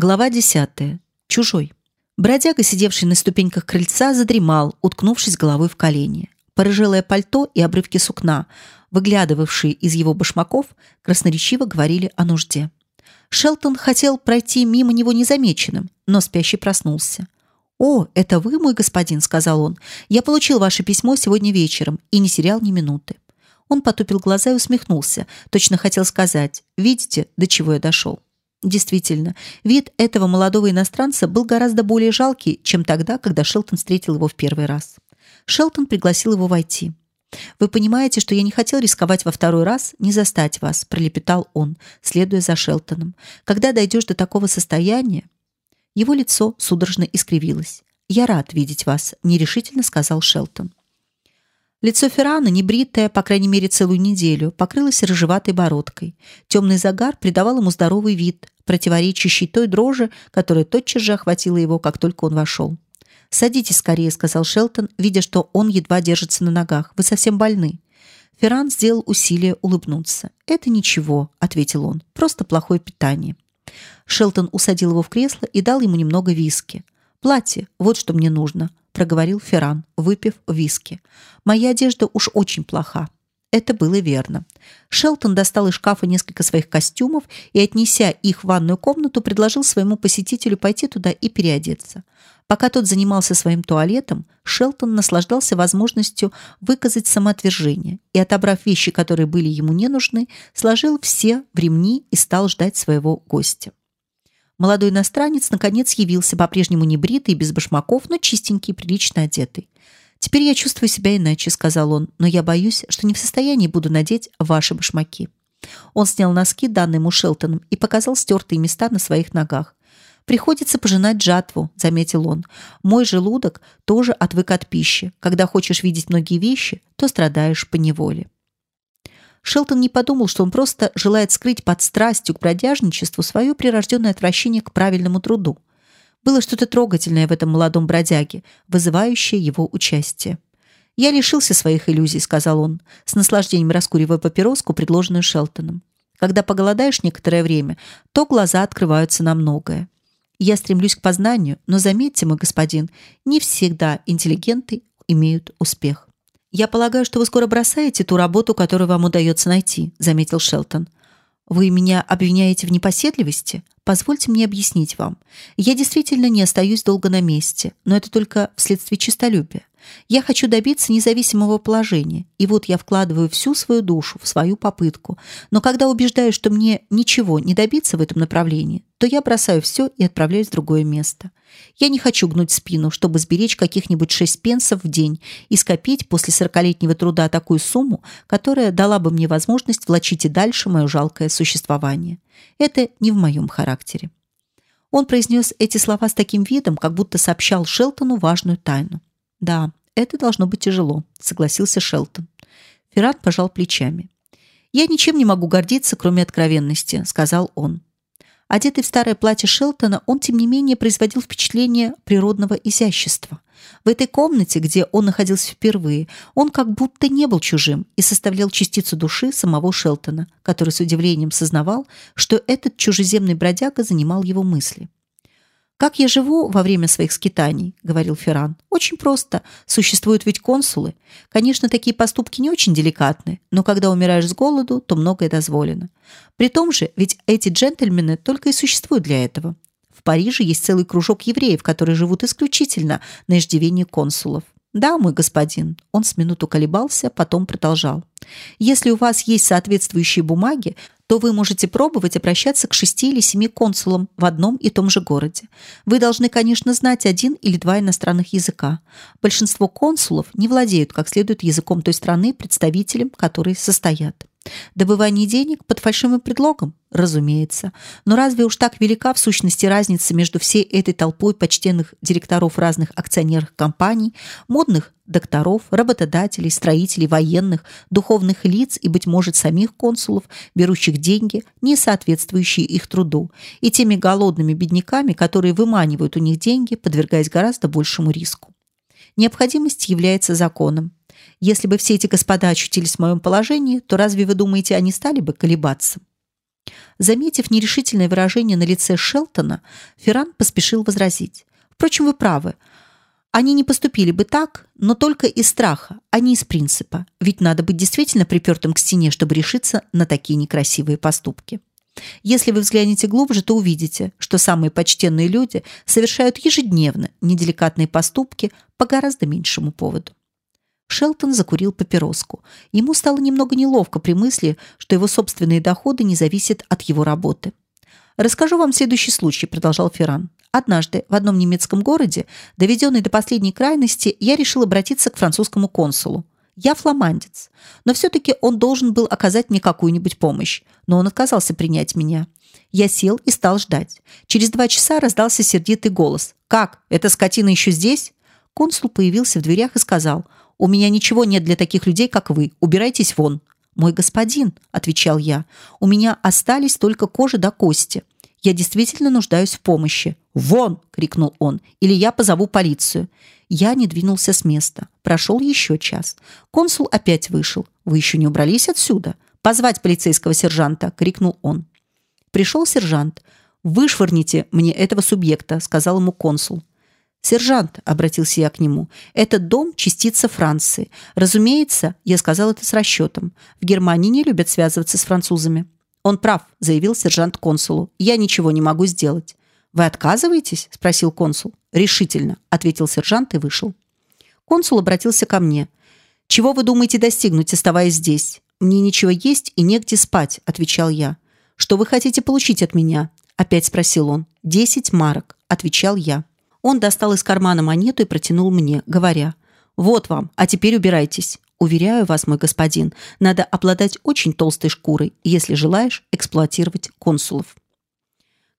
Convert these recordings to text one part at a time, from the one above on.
Глава десятая. Чужой. Бродяга, сидевший на ступеньках крыльца, задремал, уткнувшись головой в колени. Порыжелое пальто и обрывки сукна, выглядывавшие из его башмаков, красноречиво говорили о нужде. Шелтон хотел пройти мимо него незамеченным, но спящий проснулся. «О, это вы, мой господин», — сказал он. «Я получил ваше письмо сегодня вечером и не терял ни минуты». Он потупил глаза и усмехнулся. Точно хотел сказать «Видите, до чего я дошел». Действительно, вид этого молодого иностранца был гораздо более жалкий, чем тогда, когда Шелтон встретил его в первый раз. Шелтон пригласил его войти. Вы понимаете, что я не хотел рисковать во второй раз не застать вас, пролепетал он, следуя за Шелтоном. Когда дойдешь до такого состояния, его лицо судорожно искривилось. Я рад видеть вас, нерешительно сказал Шелтон. Лицо Феррана, небритое, по крайней мере, целую неделю, покрылось рыжеватой бородкой. Темный загар придавал ему здоровый вид, противоречащий той дрожи, которая тотчас же охватила его, как только он вошел. «Садитесь скорее», — сказал Шелтон, видя, что он едва держится на ногах. «Вы совсем больны». Ферран сделал усилие улыбнуться. «Это ничего», — ответил он, — «просто плохое питание». Шелтон усадил его в кресло и дал ему немного виски. «Платье, вот что мне нужно проговорил Ферран, выпив виски. Моя одежда уж очень плоха. Это было верно. Шелтон достал из шкафа несколько своих костюмов и, отнеся их в ванную комнату, предложил своему посетителю пойти туда и переодеться. Пока тот занимался своим туалетом, Шелтон наслаждался возможностью выказать самоотвержение и, отобрав вещи, которые были ему не нужны, сложил все в ремни и стал ждать своего гостя. Молодой иностранец наконец явился, по-прежнему небритый, без башмаков, но чистенький, прилично одетый. Теперь я чувствую себя иначе, сказал он, но я боюсь, что не в состоянии буду надеть ваши башмаки. Он снял носки, данные ему Шелтоном, и показал стертые места на своих ногах. Приходится пожинать жатву, заметил он. Мой желудок тоже отвык от пищи. Когда хочешь видеть многие вещи, то страдаешь по неволе. Шелтон не подумал, что он просто желает скрыть под страстью к бродяжничеству свое прирожденное отвращение к правильному труду. Было что-то трогательное в этом молодом бродяге, вызывающее его участие. «Я лишился своих иллюзий», — сказал он, с наслаждением раскуривая папироску, предложенную Шелтоном. «Когда поголодаешь некоторое время, то глаза открываются на многое. Я стремлюсь к познанию, но заметьте, мой господин, не всегда интеллигенты имеют успех». Я полагаю, что вы скоро бросаете ту работу, которую вам удается найти, заметил Шелтон. Вы меня обвиняете в непоседливости? Позвольте мне объяснить вам. Я действительно не остаюсь долго на месте, но это только вследствие честолюбия. Я хочу добиться независимого положения, и вот я вкладываю всю свою душу в свою попытку. Но когда убеждаюсь, что мне ничего не добиться в этом направлении, то я бросаю все и отправляюсь в другое место. Я не хочу гнуть спину, чтобы сберечь каких-нибудь шесть пенсов в день и скопить после сорокалетнего труда такую сумму, которая дала бы мне возможность влачить и дальше мое жалкое существование. Это не в моем характере. Он произнес эти слова с таким видом, как будто сообщал Шелтону важную тайну. Да, это должно быть тяжело, согласился Шелтон. Феррат пожал плечами. Я ничем не могу гордиться, кроме откровенности, сказал он. Одетый в старое платье Шелтона, он тем не менее производил впечатление природного изящества. В этой комнате, где он находился впервые, он как будто не был чужим и составлял частицу души самого Шелтона, который с удивлением сознавал, что этот чужеземный бродяга занимал его мысли. Как я живу во время своих скитаний, говорил Ферран. Очень просто. Существуют ведь консулы. Конечно, такие поступки не очень деликатны, но когда умираешь с голоду, то многое дозволено. При том же, ведь эти джентльмены только и существуют для этого. В Париже есть целый кружок евреев, которые живут исключительно на иждивении консулов. Да, мой господин. Он с минуту колебался, потом продолжал. Если у вас есть соответствующие бумаги, то вы можете пробовать обращаться к шести или семи консулам в одном и том же городе. Вы должны, конечно, знать один или два иностранных языка. Большинство консулов не владеют как следует языком той страны, представителем которой состоят. Добывание денег под фальшивым предлогом? Разумеется. Но разве уж так велика в сущности разница между всей этой толпой почтенных директоров разных акционерных компаний, модных докторов, работодателей, строителей, военных, духовных лиц и, быть может, самих консулов, берущих деньги, не соответствующие их труду, и теми голодными бедняками, которые выманивают у них деньги, подвергаясь гораздо большему риску. Необходимость является законом. Если бы все эти господа очутились в моем положении, то разве вы думаете, они стали бы колебаться? Заметив нерешительное выражение на лице Шелтона, Ферран поспешил возразить. «Впрочем, вы правы. Они не поступили бы так, но только из страха, а не из принципа. Ведь надо быть действительно припертым к стене, чтобы решиться на такие некрасивые поступки. Если вы взглянете глубже, то увидите, что самые почтенные люди совершают ежедневно неделикатные поступки по гораздо меньшему поводу. Шелтон закурил папироску. Ему стало немного неловко при мысли, что его собственные доходы не зависят от его работы. Расскажу вам следующий случай, продолжал Ферран. Однажды в одном немецком городе, доведенный до последней крайности, я решил обратиться к французскому консулу. Я фламандец, но все-таки он должен был оказать мне какую-нибудь помощь, но он отказался принять меня. Я сел и стал ждать. Через два часа раздался сердитый голос. «Как? Эта скотина еще здесь?» Консул появился в дверях и сказал, «У меня ничего нет для таких людей, как вы. Убирайтесь вон». «Мой господин», — отвечал я, — «у меня остались только кожа до кости. Я действительно нуждаюсь в помощи». «Вон!» — крикнул он. «Или я позову полицию». Я не двинулся с места. Прошел еще час. Консул опять вышел. «Вы еще не убрались отсюда?» «Позвать полицейского сержанта!» — крикнул он. Пришел сержант. «Вышвырните мне этого субъекта», — сказал ему консул. «Сержант», — обратился я к нему, — «этот дом — частица Франции. Разумеется, я сказал это с расчетом. В Германии не любят связываться с французами». «Он прав», — заявил сержант консулу. «Я ничего не могу сделать». «Вы отказываетесь?» — спросил консул. «Решительно», — ответил сержант и вышел. Консул обратился ко мне. «Чего вы думаете достигнуть, оставаясь здесь?» «Мне ничего есть и негде спать», — отвечал я. «Что вы хотите получить от меня?» — опять спросил он. «Десять марок», — отвечал я. Он достал из кармана монету и протянул мне, говоря. «Вот вам, а теперь убирайтесь. Уверяю вас, мой господин, надо обладать очень толстой шкурой, если желаешь эксплуатировать консулов».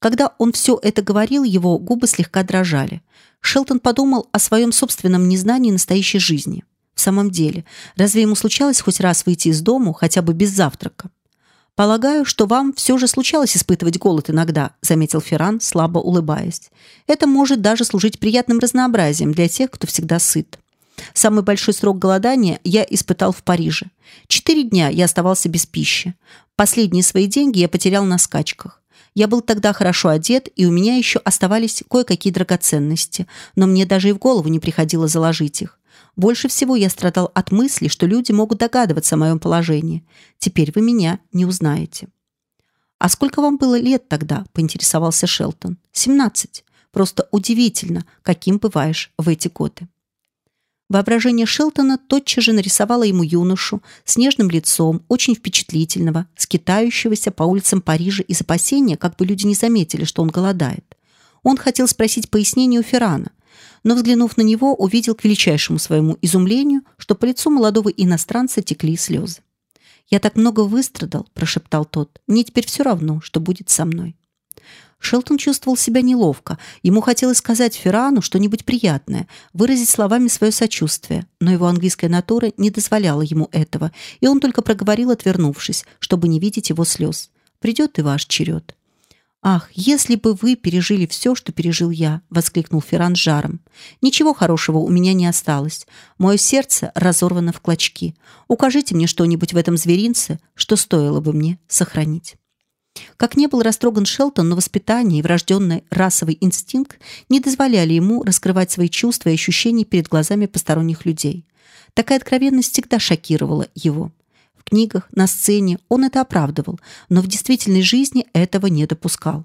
Когда он все это говорил, его губы слегка дрожали. Шелтон подумал о своем собственном незнании настоящей жизни. В самом деле, разве ему случалось хоть раз выйти из дому, хотя бы без завтрака? Полагаю, что вам все же случалось испытывать голод иногда, заметил Ферран, слабо улыбаясь. Это может даже служить приятным разнообразием для тех, кто всегда сыт. Самый большой срок голодания я испытал в Париже. Четыре дня я оставался без пищи. Последние свои деньги я потерял на скачках. Я был тогда хорошо одет, и у меня еще оставались кое-какие драгоценности, но мне даже и в голову не приходило заложить их. Больше всего я страдал от мысли, что люди могут догадываться о моем положении. Теперь вы меня не узнаете. А сколько вам было лет тогда? поинтересовался Шелтон. «Семнадцать. Просто удивительно, каким бываешь в эти годы. Воображение Шелтона тотчас же нарисовало ему юношу с нежным лицом, очень впечатлительного, скитающегося по улицам Парижа из опасения, как бы люди не заметили, что он голодает. Он хотел спросить пояснение у Феррана, но, взглянув на него, увидел к величайшему своему изумлению, что по лицу молодого иностранца текли слезы. «Я так много выстрадал», – прошептал тот. «Мне теперь все равно, что будет со мной». Шелтон чувствовал себя неловко. Ему хотелось сказать Феррану что-нибудь приятное, выразить словами свое сочувствие, но его английская натура не дозволяла ему этого, и он только проговорил, отвернувшись, чтобы не видеть его слез. «Придет и ваш черед». Ах, если бы вы пережили все, что пережил я, воскликнул Ферран жаром. Ничего хорошего у меня не осталось. Мое сердце разорвано в клочки. Укажите мне что-нибудь в этом зверинце, что стоило бы мне сохранить. Как не был растроган Шелтон, но воспитание и врожденный расовый инстинкт не дозволяли ему раскрывать свои чувства и ощущения перед глазами посторонних людей. Такая откровенность всегда шокировала его книгах, на сцене он это оправдывал, но в действительной жизни этого не допускал.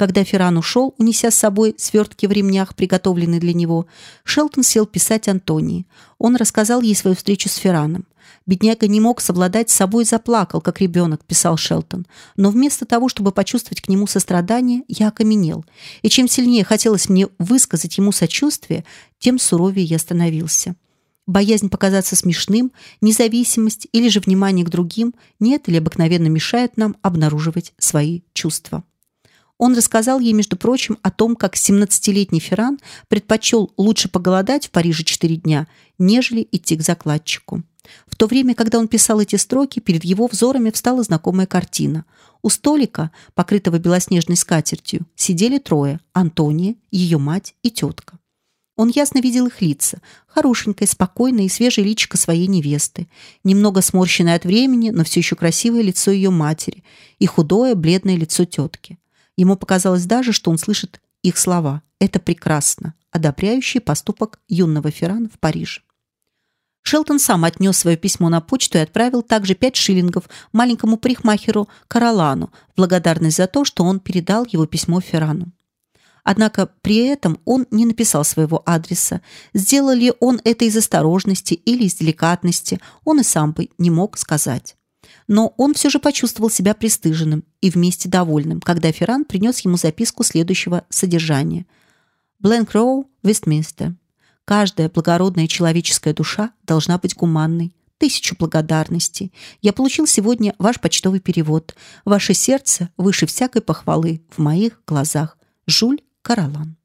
Когда Ферран ушел, унеся с собой свертки в ремнях, приготовленные для него, Шелтон сел писать Антонии. Он рассказал ей свою встречу с Ферраном. Бедняга не мог совладать с собой и заплакал, как ребенок, писал Шелтон. Но вместо того, чтобы почувствовать к нему сострадание, я окаменел. И чем сильнее хотелось мне высказать ему сочувствие, тем суровее я становился боязнь показаться смешным, независимость или же внимание к другим нет или обыкновенно мешает нам обнаруживать свои чувства. Он рассказал ей, между прочим, о том, как 17-летний Ферран предпочел лучше поголодать в Париже четыре дня, нежели идти к закладчику. В то время, когда он писал эти строки, перед его взорами встала знакомая картина. У столика, покрытого белоснежной скатертью, сидели трое: Антония, ее мать и тетка. Он ясно видел их лица. Хорошенькое, спокойное и свежее личико своей невесты. Немного сморщенное от времени, но все еще красивое лицо ее матери. И худое, бледное лицо тетки. Ему показалось даже, что он слышит их слова. Это прекрасно, одобряющий поступок юного Феррана в Париже. Шелтон сам отнес свое письмо на почту и отправил также пять шиллингов маленькому парикмахеру Каролану в благодарность за то, что он передал его письмо Феррану. Однако при этом он не написал своего адреса. Сделал ли он это из осторожности или из деликатности, он и сам бы не мог сказать. Но он все же почувствовал себя пристыженным и вместе довольным, когда Ферран принес ему записку следующего содержания. «Бленк Роу, Вестминстер. Каждая благородная человеческая душа должна быть гуманной. Тысячу благодарностей. Я получил сегодня ваш почтовый перевод. Ваше сердце выше всякой похвалы в моих глазах. Жуль Каралан.